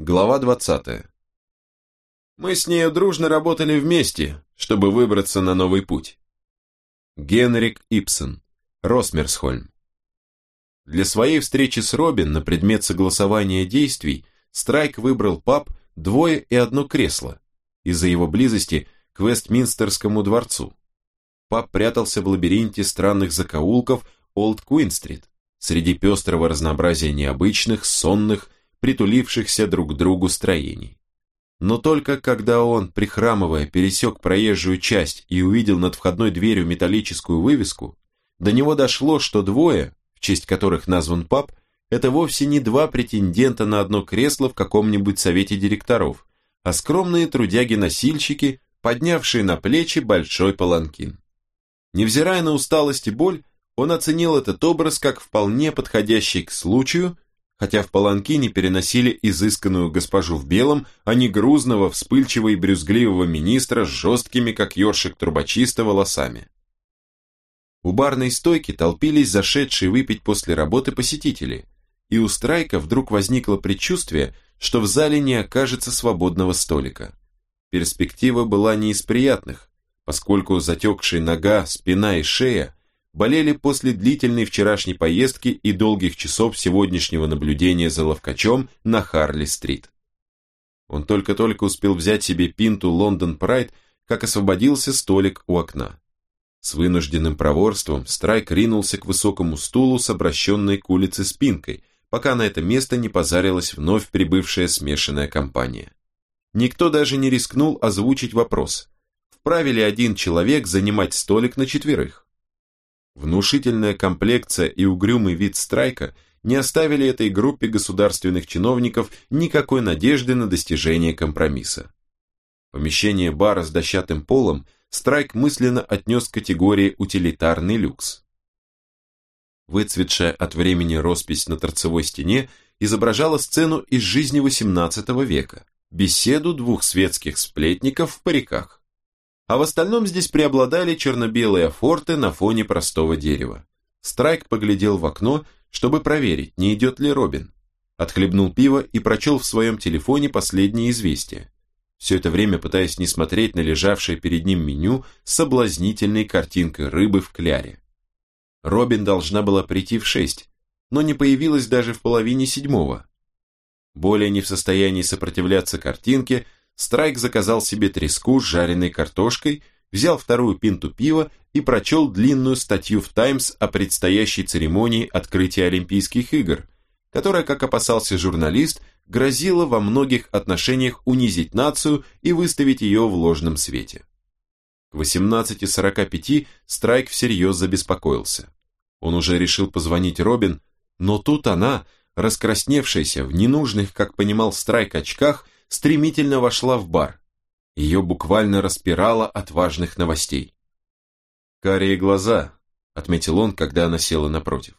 Глава 20. Мы с нею дружно работали вместе, чтобы выбраться на новый путь. Генрик Ипсон, Росмерсхольм. Для своей встречи с Робин на предмет согласования действий Страйк выбрал паб «Двое и одно кресло» из-за его близости к Вестминстерскому дворцу. Паб прятался в лабиринте странных закоулков Олд Куин-стрит, среди пестрого разнообразия необычных, сонных, притулившихся друг к другу строений. Но только когда он, прихрамывая, пересек проезжую часть и увидел над входной дверью металлическую вывеску, до него дошло, что двое, в честь которых назван паб, это вовсе не два претендента на одно кресло в каком-нибудь совете директоров, а скромные трудяги-носильщики, поднявшие на плечи большой паланкин. Невзирая на усталость и боль, он оценил этот образ как вполне подходящий к случаю хотя в паланкине переносили изысканную госпожу в белом, а не грузного, вспыльчивого и брюзгливого министра с жесткими, как ёршик трубочиста, волосами. У барной стойки толпились зашедшие выпить после работы посетители, и у Страйка вдруг возникло предчувствие, что в зале не окажется свободного столика. Перспектива была не из приятных, поскольку затекшие нога, спина и шея болели после длительной вчерашней поездки и долгих часов сегодняшнего наблюдения за ловкачом на Харли-стрит. Он только-только успел взять себе пинту Лондон Прайд, как освободился столик у окна. С вынужденным проворством Страйк ринулся к высокому стулу с обращенной к улице спинкой, пока на это место не позарилась вновь прибывшая смешанная компания. Никто даже не рискнул озвучить вопрос, вправе ли один человек занимать столик на четверых. Внушительная комплекция и угрюмый вид страйка не оставили этой группе государственных чиновников никакой надежды на достижение компромисса. Помещение бара с дощатым полом Страйк мысленно отнес к категории утилитарный люкс. Выцветшая от времени роспись на торцевой стене изображала сцену из жизни XVIII века, беседу двух светских сплетников в париках а в остальном здесь преобладали черно-белые форты на фоне простого дерева. Страйк поглядел в окно, чтобы проверить, не идет ли Робин. Отхлебнул пиво и прочел в своем телефоне последнее известие. Все это время пытаясь не смотреть на лежавшее перед ним меню с соблазнительной картинкой рыбы в кляре. Робин должна была прийти в шесть, но не появилась даже в половине седьмого. Более не в состоянии сопротивляться картинке, Страйк заказал себе треску с жареной картошкой, взял вторую пинту пива и прочел длинную статью в «Таймс» о предстоящей церемонии открытия Олимпийских игр, которая, как опасался журналист, грозила во многих отношениях унизить нацию и выставить ее в ложном свете. К 18.45 Страйк всерьез забеспокоился. Он уже решил позвонить Робин, но тут она, раскрасневшаяся в ненужных, как понимал Страйк, очках, стремительно вошла в бар. Ее буквально распирало от важных новостей. «Карие глаза», — отметил он, когда она села напротив.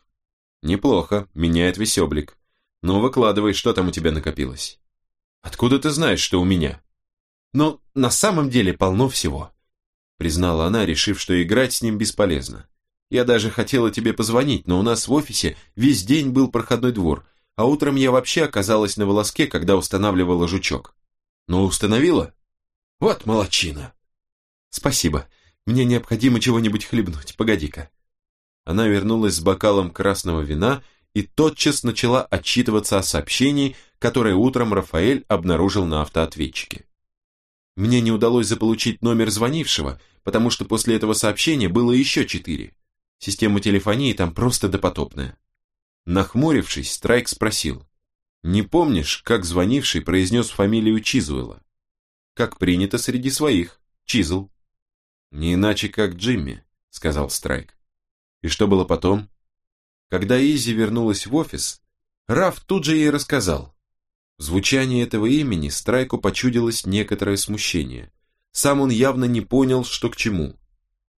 «Неплохо, меняет весь облик. Ну, выкладывай, что там у тебя накопилось». «Откуда ты знаешь, что у меня?» «Ну, на самом деле полно всего», — признала она, решив, что играть с ним бесполезно. «Я даже хотела тебе позвонить, но у нас в офисе весь день был проходной двор, а утром я вообще оказалась на волоске, когда устанавливала жучок. Но установила? Вот молочина. Спасибо. Мне необходимо чего-нибудь хлебнуть. Погоди-ка. Она вернулась с бокалом красного вина и тотчас начала отчитываться о сообщении, которое утром Рафаэль обнаружил на автоответчике. Мне не удалось заполучить номер звонившего, потому что после этого сообщения было еще четыре. Система телефонии там просто допотопная. Нахмурившись, Страйк спросил. «Не помнишь, как звонивший произнес фамилию Чизуэлла?» «Как принято среди своих. Чизл». «Не иначе, как Джимми», — сказал Страйк. «И что было потом?» Когда Изи вернулась в офис, Раф тут же ей рассказал. В звучании этого имени Страйку почудилось некоторое смущение. Сам он явно не понял, что к чему.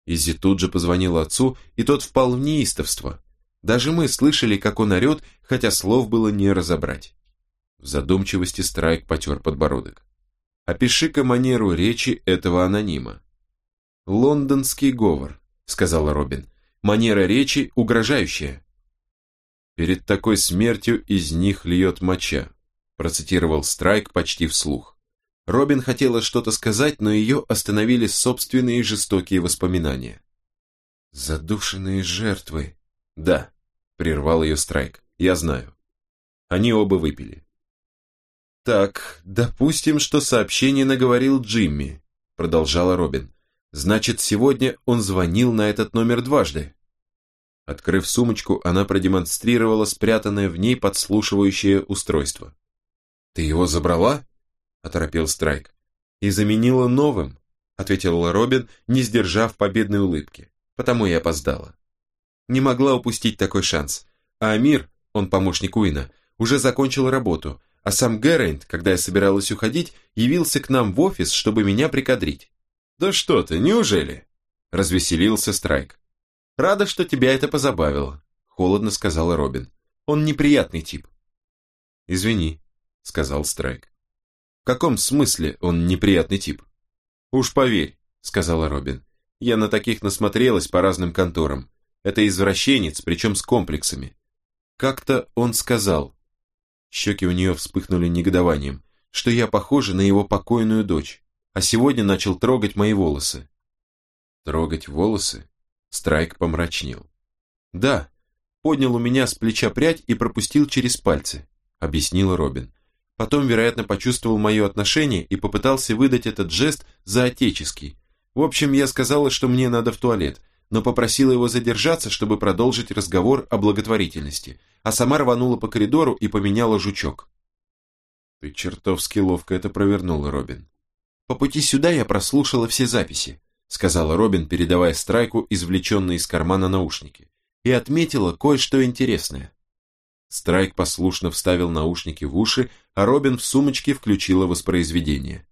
Изи тут же позвонил отцу, и тот впал в неистовство. Даже мы слышали, как он орет, хотя слов было не разобрать. В задумчивости Страйк потер подбородок. «Опиши-ка манеру речи этого анонима». «Лондонский говор», — сказала Робин. «Манера речи угрожающая». Перед такой смертью из них льет моча. процитировал Страйк почти вслух. Робин хотела что-то сказать, но ее остановили собственные жестокие воспоминания. «Задушенные жертвы». «Да», — прервал ее Страйк, — «я знаю». Они оба выпили. «Так, допустим, что сообщение наговорил Джимми», — продолжала Робин. «Значит, сегодня он звонил на этот номер дважды». Открыв сумочку, она продемонстрировала спрятанное в ней подслушивающее устройство. «Ты его забрала?» – оторопел Страйк. «И заменила новым», – ответила Робин, не сдержав победной улыбки. «Потому и опоздала». Не могла упустить такой шанс. А Амир, он помощник Уина, уже закончил работу, а сам Гэррейнд, когда я собиралась уходить, явился к нам в офис, чтобы меня прикадрить. «Да что ты, неужели?» – развеселился Страйк. «Рада, что тебя это позабавило», – холодно сказала Робин. «Он неприятный тип». «Извини», – сказал Страйк. «В каком смысле он неприятный тип?» «Уж поверь», – сказала Робин. «Я на таких насмотрелась по разным конторам. Это извращенец, причем с комплексами. Как-то он сказал...» Щеки у нее вспыхнули негодованием, что я похожа на его покойную дочь, а сегодня начал трогать мои волосы. «Трогать волосы?» Страйк помрачнел. «Да, поднял у меня с плеча прядь и пропустил через пальцы», объяснила Робин. Потом, вероятно, почувствовал мое отношение и попытался выдать этот жест за отеческий. В общем, я сказала, что мне надо в туалет, но попросила его задержаться, чтобы продолжить разговор о благотворительности, а сама рванула по коридору и поменяла жучок. Ты чертовски ловко это провернула, Робин. По пути сюда я прослушала все записи сказала Робин, передавая Страйку извлеченные из кармана наушники, и отметила кое-что интересное. Страйк послушно вставил наушники в уши, а Робин в сумочке включила воспроизведение.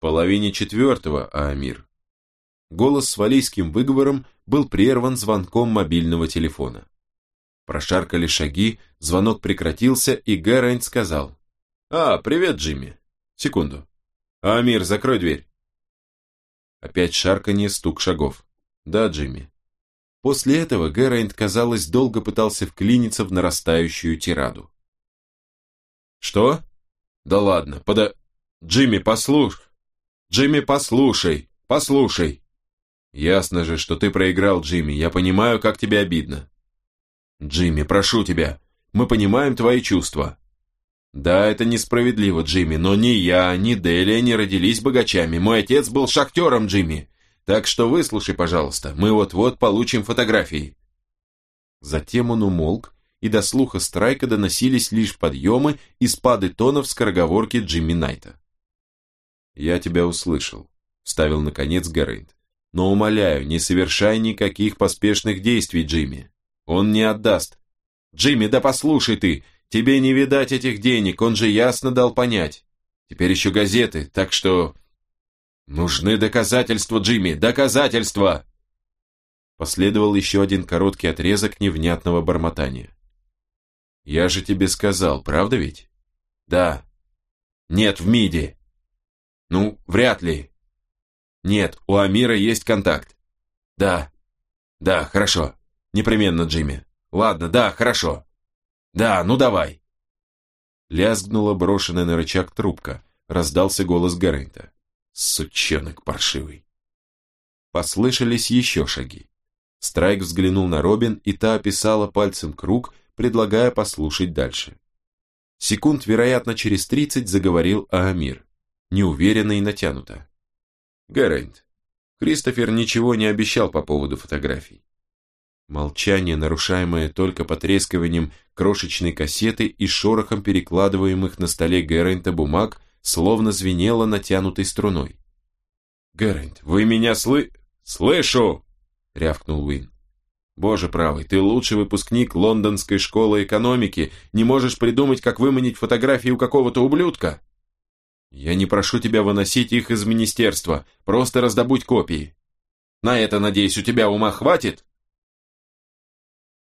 половине четвертого, Аамир. Голос с валийским выговором был прерван звонком мобильного телефона. Прошаркали шаги, звонок прекратился, и Гэрайнт сказал. «А, привет, Джимми. Секунду. Амир, закрой дверь». Опять шарканье, стук шагов. Да, Джимми. После этого Гэрайнд, казалось, долго пытался вклиниться в нарастающую тираду. Что? Да ладно, пода... Джимми, послушай. Джимми, послушай, послушай. Ясно же, что ты проиграл, Джимми, я понимаю, как тебе обидно. Джимми, прошу тебя, мы понимаем твои чувства. Да, это несправедливо, Джимми, но ни я, ни Делия не родились богачами. Мой отец был шахтером, Джимми. Так что выслушай, пожалуйста, мы вот-вот получим фотографии. Затем он умолк, и до слуха Страйка доносились лишь подъемы и спады тонов скороговорки Джимми Найта. «Я тебя услышал», — вставил наконец Гаррейд. «Но умоляю, не совершай никаких поспешных действий, Джимми. Он не отдаст». «Джимми, да послушай ты! Тебе не видать этих денег, он же ясно дал понять. Теперь еще газеты, так что... Нужны доказательства, Джимми, доказательства!» Последовал еще один короткий отрезок невнятного бормотания. «Я же тебе сказал, правда ведь?» «Да». «Нет, в МИДе». «Ну, вряд ли». «Нет, у Амира есть контакт». «Да». «Да, хорошо. Непременно, Джимми. Ладно, да, хорошо». Да, ну давай. Лязгнула брошенная на рычаг трубка. Раздался голос Гаррента. Сучонок паршивый. Послышались еще шаги. Страйк взглянул на Робин, и та описала пальцем круг, предлагая послушать дальше. Секунд, вероятно, через тридцать заговорил Аамир, неуверенно и натянуто. Гаррент, Кристофер ничего не обещал по поводу фотографий. Молчание, нарушаемое только потрескиванием крошечной кассеты и шорохом перекладываемых на столе Гэррента бумаг, словно звенело натянутой струной. «Гэррент, вы меня сlı...» «Слышу!» — рявкнул Уин. «Боже правый, ты лучший выпускник лондонской школы экономики, не можешь придумать, как выманить фотографии у какого-то ублюдка?» «Я не прошу тебя выносить их из министерства, просто раздобудь копии. На это, надеюсь, у тебя ума хватит?»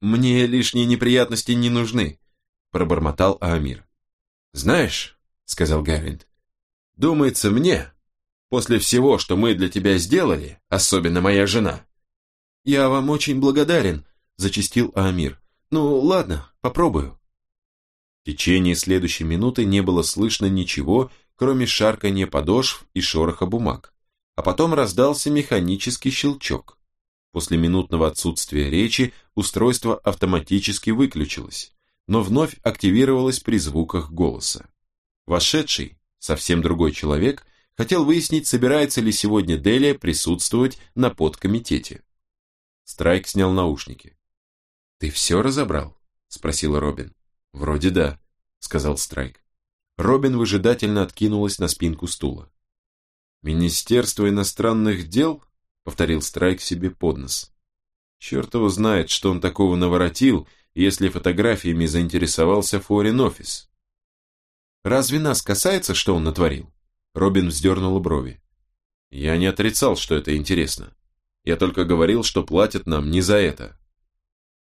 «Мне лишние неприятности не нужны», – пробормотал Амир. «Знаешь», – сказал Гарринд, – «думается мне, после всего, что мы для тебя сделали, особенно моя жена». «Я вам очень благодарен», – зачастил Амир. «Ну, ладно, попробую». В течение следующей минуты не было слышно ничего, кроме шарканья подошв и шороха бумаг. А потом раздался механический щелчок. После минутного отсутствия речи устройство автоматически выключилось, но вновь активировалось при звуках голоса. Вошедший, совсем другой человек, хотел выяснить, собирается ли сегодня Делия присутствовать на подкомитете. Страйк снял наушники. «Ты все разобрал?» – спросила Робин. «Вроде да», – сказал Страйк. Робин выжидательно откинулась на спинку стула. «Министерство иностранных дел?» — повторил Страйк себе под нос. «Черт его знает, что он такого наворотил, если фотографиями заинтересовался Форин Офис». «Разве нас касается, что он натворил?» Робин вздернула брови. «Я не отрицал, что это интересно. Я только говорил, что платят нам не за это».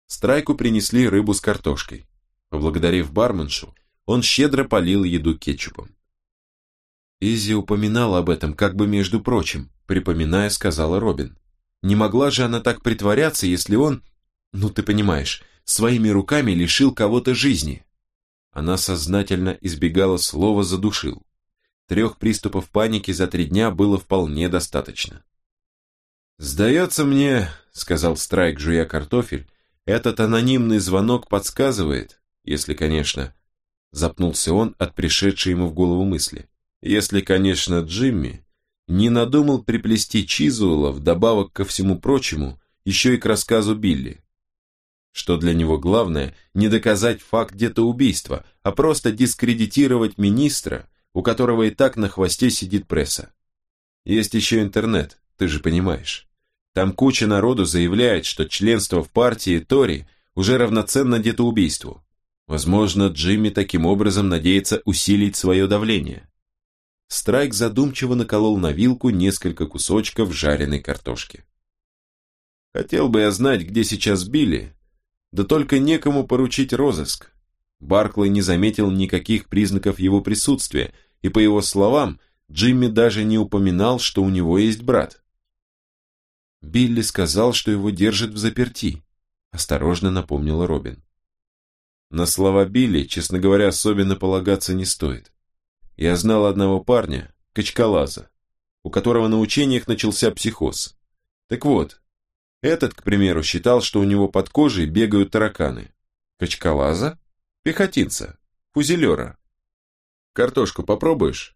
Страйку принесли рыбу с картошкой. Поблагодарив барменшу, он щедро полил еду кетчупом. Изи упоминала об этом, как бы между прочим, припоминая, сказала Робин. Не могла же она так притворяться, если он, ну ты понимаешь, своими руками лишил кого-то жизни. Она сознательно избегала слова «задушил». Трех приступов паники за три дня было вполне достаточно. «Сдается мне», — сказал Страйк, жуя картофель, «этот анонимный звонок подсказывает, если, конечно, Запнулся он от пришедшей ему в голову мысли. Если, конечно, Джимми не надумал приплести Чизуэлла вдобавок ко всему прочему еще и к рассказу Билли. Что для него главное, не доказать факт где-то убийства, а просто дискредитировать министра, у которого и так на хвосте сидит пресса. Есть еще интернет, ты же понимаешь. Там куча народу заявляет, что членство в партии Тори уже равноценно где-то убийству. Возможно, Джимми таким образом надеется усилить свое давление. Страйк задумчиво наколол на вилку несколько кусочков жареной картошки. Хотел бы я знать, где сейчас Билли, да только некому поручить розыск. Барклey не заметил никаких признаков его присутствия, и по его словам, Джимми даже не упоминал, что у него есть брат. Билли сказал, что его держат в заперти, осторожно напомнила Робин. На слова Билли, честно говоря, особенно полагаться не стоит. Я знал одного парня, Качкалаза, у которого на учениях начался психоз. Так вот, этот, к примеру, считал, что у него под кожей бегают тараканы. Качкалаза? Пехотинца. Фузелера. Картошку попробуешь?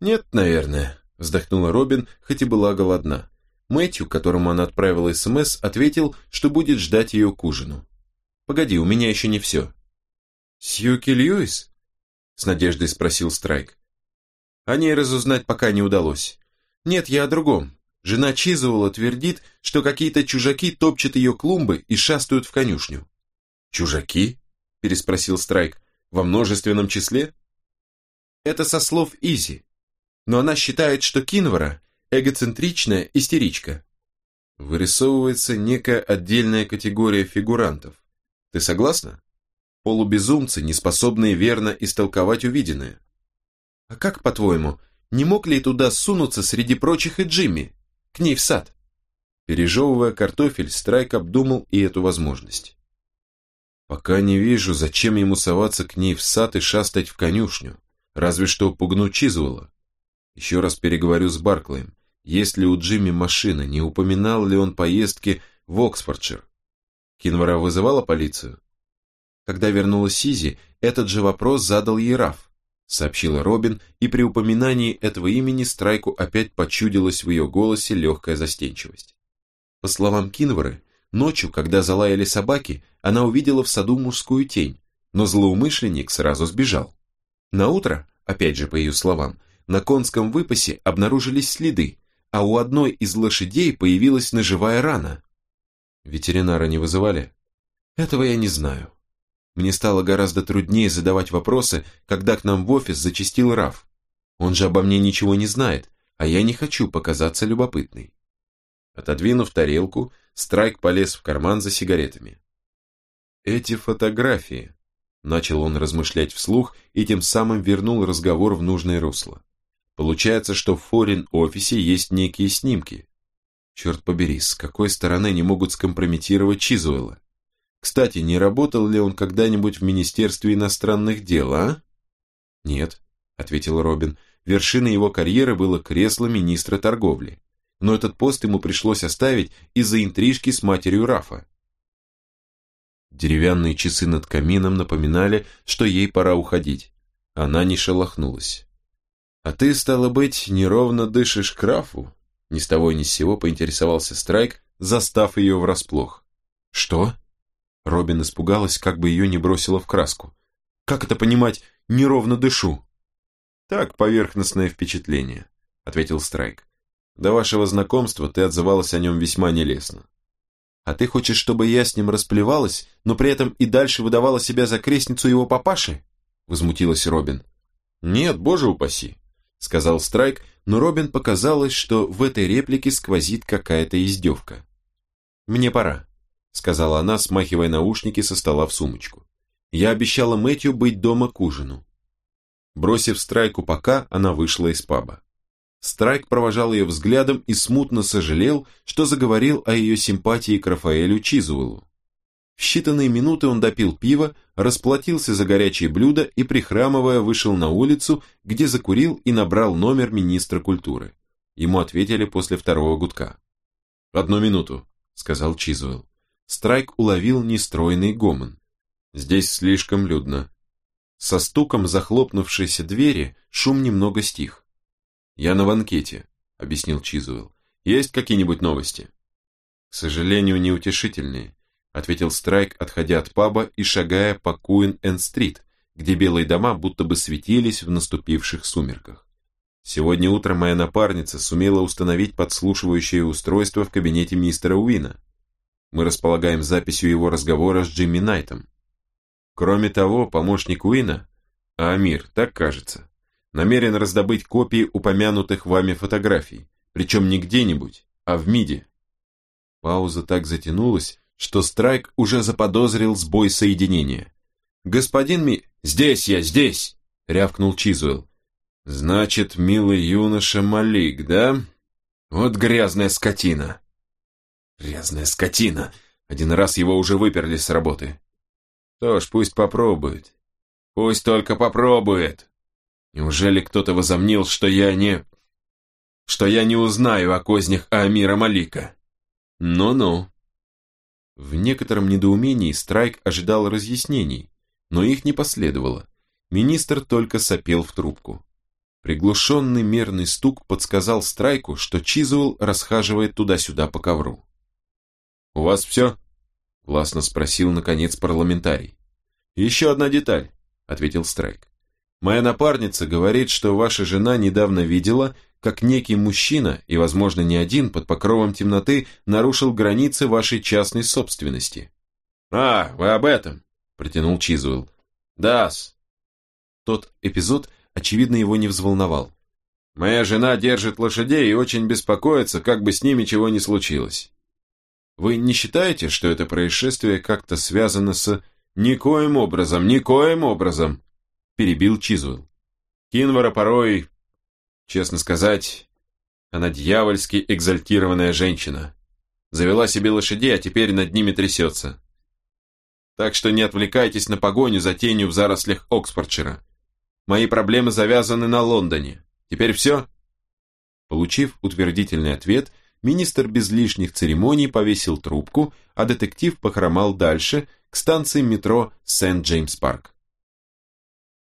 Нет, наверное, вздохнула Робин, хоть и была голодна. Мэтью, которому она отправила СМС, ответил, что будет ждать ее к ужину. Погоди, у меня еще не все. Сьюки Льюис? С надеждой спросил Страйк. О ней разузнать пока не удалось. Нет, я о другом. Жена Чизуэлла твердит, что какие-то чужаки топчут ее клумбы и шастают в конюшню. «Чужаки?» – переспросил Страйк. «Во множественном числе?» Это со слов Изи. Но она считает, что Кинвара – эгоцентричная истеричка. Вырисовывается некая отдельная категория фигурантов. Ты согласна? Полубезумцы, не способные верно истолковать увиденное. А как, по-твоему, не мог ли туда сунуться среди прочих и Джимми? К ней в сад? Пережевывая картофель, Страйк обдумал и эту возможность. Пока не вижу, зачем ему соваться к ней в сад и шастать в конюшню, разве что пугнуть Чизвелла. Еще раз переговорю с Барклаем. Есть ли у Джимми машина, не упоминал ли он поездки в Оксфордшир? Кинвара вызывала полицию? Когда вернулась Сизи, этот же вопрос задал ей Раф, сообщила Робин, и при упоминании этого имени Страйку опять почудилась в ее голосе легкая застенчивость. По словам Кинвары, ночью, когда залаяли собаки, она увидела в саду мужскую тень, но злоумышленник сразу сбежал. На утро, опять же по ее словам, на конском выпасе обнаружились следы, а у одной из лошадей появилась ножевая рана, Ветеринара не вызывали? Этого я не знаю. Мне стало гораздо труднее задавать вопросы, когда к нам в офис зачастил Раф. Он же обо мне ничего не знает, а я не хочу показаться любопытной. Отодвинув тарелку, Страйк полез в карман за сигаретами. «Эти фотографии», — начал он размышлять вслух и тем самым вернул разговор в нужное русло. «Получается, что в форин-офисе есть некие снимки, Черт побери, с какой стороны они могут скомпрометировать Чизуэлла? Кстати, не работал ли он когда-нибудь в Министерстве иностранных дел, а? Нет, ответил Робин. Вершиной его карьеры было кресло министра торговли. Но этот пост ему пришлось оставить из-за интрижки с матерью Рафа. Деревянные часы над камином напоминали, что ей пора уходить. Она не шелохнулась. «А ты, стало быть, неровно дышишь к Рафу?» Ни с того ни с сего поинтересовался Страйк, застав ее врасплох. «Что?» Робин испугалась, как бы ее не бросило в краску. «Как это понимать, неровно дышу?» «Так, поверхностное впечатление», — ответил Страйк. «До вашего знакомства ты отзывалась о нем весьма нелестно». «А ты хочешь, чтобы я с ним расплевалась, но при этом и дальше выдавала себя за крестницу его папаши?» Возмутилась Робин. «Нет, боже упаси», — сказал Страйк, но Робин показалось, что в этой реплике сквозит какая-то издевка. «Мне пора», — сказала она, смахивая наушники со стола в сумочку. «Я обещала Мэтью быть дома к ужину». Бросив Страйку пока, она вышла из паба. Страйк провожал ее взглядом и смутно сожалел, что заговорил о ее симпатии к Рафаэлю Чизуэлу. В считанные минуты он допил пиво, расплатился за горячее блюдо и, прихрамывая, вышел на улицу, где закурил и набрал номер министра культуры. Ему ответили после второго гудка. «Одну минуту», — сказал Чизуэлл. Страйк уловил нестройный гомон. «Здесь слишком людно». Со стуком захлопнувшейся двери шум немного стих. «Я на банкете», — объяснил Чизуэлл. «Есть какие-нибудь новости?» «К сожалению, неутешительные», — ответил Страйк, отходя от паба и шагая по Куин-Энд-Стрит, где белые дома будто бы светились в наступивших сумерках. Сегодня утром моя напарница сумела установить подслушивающее устройство в кабинете мистера Уина. Мы располагаем записью его разговора с Джимми Найтом. Кроме того, помощник Уина, Амир, так кажется, намерен раздобыть копии упомянутых вами фотографий, причем не где-нибудь, а в МИДе. Пауза так затянулась, что Страйк уже заподозрил сбой соединения. «Господин Ми...» «Здесь я, здесь!» — рявкнул Чизуэлл. «Значит, милый юноша Малик, да? Вот грязная скотина!» «Грязная скотина!» Один раз его уже выперли с работы. Что ж, пусть попробует. Пусть только попробует. Неужели кто-то возомнил, что я не... что я не узнаю о кознях Амира Малика? Ну-ну. В некотором недоумении Страйк ожидал разъяснений, но их не последовало. Министр только сопел в трубку. Приглушенный мерный стук подсказал Страйку, что Чизуэлл расхаживает туда-сюда по ковру. «У вас все?» – властно спросил, наконец, парламентарий. «Еще одна деталь», – ответил Страйк. Моя напарница говорит, что ваша жена недавно видела, как некий мужчина, и, возможно, не один, под покровом темноты, нарушил границы вашей частной собственности. «А, вы об этом?» – протянул Чизуэлл. «Да-с». Тот эпизод, очевидно, его не взволновал. «Моя жена держит лошадей и очень беспокоится, как бы с ними чего ни случилось». «Вы не считаете, что это происшествие как-то связано с...» «Никоим образом, никоим образом!» Перебил Чизуэлл. Кинвара порой, честно сказать, она дьявольски экзальтированная женщина. Завела себе лошадей, а теперь над ними трясется. Так что не отвлекайтесь на погоню за тенью в зарослях Оксфордшира. Мои проблемы завязаны на Лондоне. Теперь все?» Получив утвердительный ответ, министр без лишних церемоний повесил трубку, а детектив похромал дальше, к станции метро Сент-Джеймс-Парк.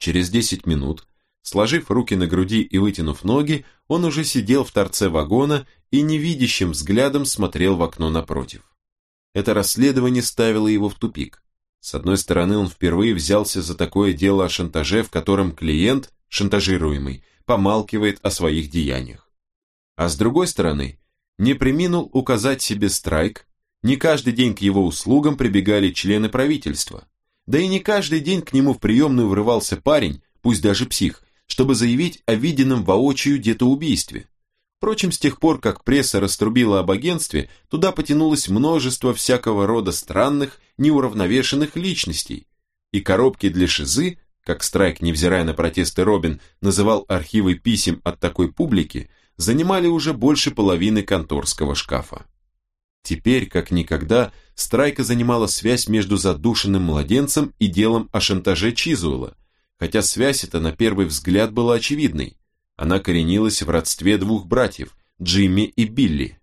Через 10 минут, сложив руки на груди и вытянув ноги, он уже сидел в торце вагона и невидящим взглядом смотрел в окно напротив. Это расследование ставило его в тупик. С одной стороны, он впервые взялся за такое дело о шантаже, в котором клиент, шантажируемый, помалкивает о своих деяниях. А с другой стороны, не приминул указать себе страйк, не каждый день к его услугам прибегали члены правительства. Да и не каждый день к нему в приемную врывался парень, пусть даже псих, чтобы заявить о виденном воочию детоубийстве. Впрочем, с тех пор, как пресса раструбила об агентстве, туда потянулось множество всякого рода странных, неуравновешенных личностей. И коробки для шизы, как Страйк, невзирая на протесты Робин, называл архивы писем от такой публики, занимали уже больше половины конторского шкафа. Теперь, как никогда, Страйка занимала связь между задушенным младенцем и делом о шантаже Чизуэлла, хотя связь эта на первый взгляд была очевидной. Она коренилась в родстве двух братьев, Джимми и Билли.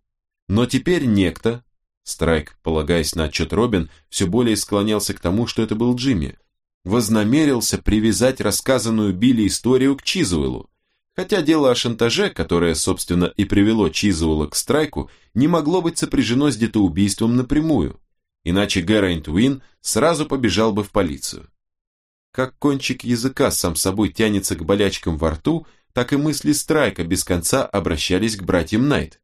Но теперь некто, Страйк, полагаясь на отчет Робин, все более склонялся к тому, что это был Джимми, вознамерился привязать рассказанную Билли историю к Чизуэлу, хотя дело о шантаже, которое, собственно, и привело Чизуэлла к Страйку, не могло быть сопряжено с детоубийством напрямую, иначе Гэрайнт Уин сразу побежал бы в полицию. Как кончик языка сам собой тянется к болячкам во рту, так и мысли Страйка без конца обращались к братьям Найт.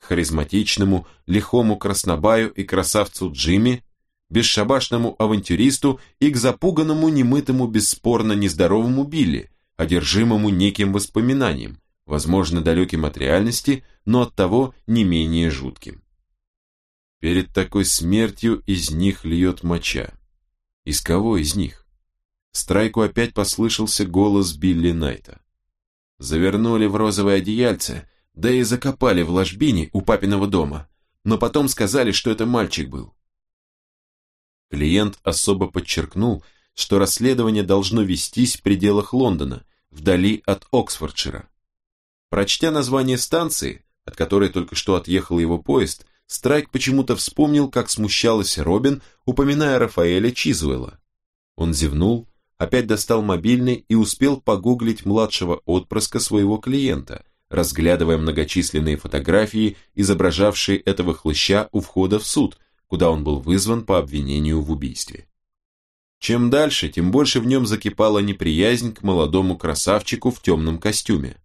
К харизматичному, лихому краснобаю и красавцу Джимми, бесшабашному авантюристу и к запуганному, немытому, бесспорно нездоровому Билли, одержимому неким воспоминанием, возможно, далеким от реальности, но оттого не менее жутким. Перед такой смертью из них льет моча. Из кого из них? Страйку опять послышался голос Билли Найта. Завернули в розовое одеяльце, да и закопали в ложбине у папиного дома, но потом сказали, что это мальчик был. Клиент особо подчеркнул, что расследование должно вестись в пределах Лондона, вдали от Оксфордшира. Прочтя название станции, от которой только что отъехал его поезд, Страйк почему-то вспомнил, как смущалась Робин, упоминая Рафаэля Чизвелла. Он зевнул, опять достал мобильный и успел погуглить младшего отпрыска своего клиента, разглядывая многочисленные фотографии, изображавшие этого хлыща у входа в суд, куда он был вызван по обвинению в убийстве. Чем дальше, тем больше в нем закипала неприязнь к молодому красавчику в темном костюме.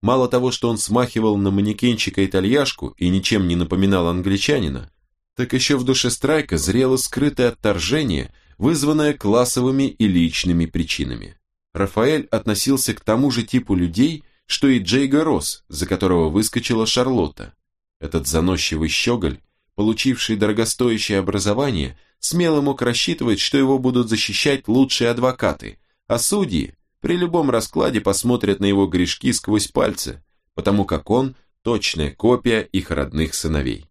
Мало того, что он смахивал на манекенщика-итальяшку и ничем не напоминал англичанина, так еще в душе Страйка зрело скрытое отторжение, вызванное классовыми и личными причинами. Рафаэль относился к тому же типу людей, что и Джейга Росс, за которого выскочила Шарлотта. Этот заносчивый щеголь, получивший дорогостоящее образование, смело мог рассчитывать, что его будут защищать лучшие адвокаты, а судьи при любом раскладе посмотрят на его грешки сквозь пальцы, потому как он – точная копия их родных сыновей.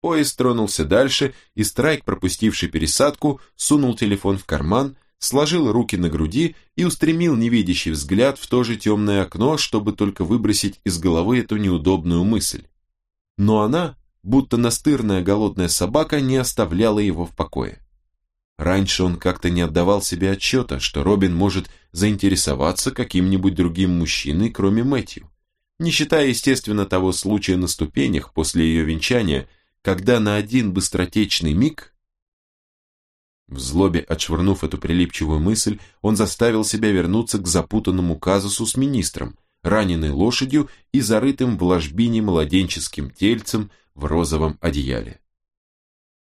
Поезд тронулся дальше, и Страйк, пропустивший пересадку, сунул телефон в карман, сложил руки на груди и устремил невидящий взгляд в то же темное окно, чтобы только выбросить из головы эту неудобную мысль. Но она, будто настырная голодная собака, не оставляла его в покое. Раньше он как-то не отдавал себе отчета, что Робин может заинтересоваться каким-нибудь другим мужчиной, кроме Мэтью. Не считая, естественно, того случая на ступенях после ее венчания, когда на один быстротечный миг... В злобе отшвырнув эту прилипчивую мысль, он заставил себя вернуться к запутанному казусу с министром, раненой лошадью и зарытым в ложбине младенческим тельцем в розовом одеяле.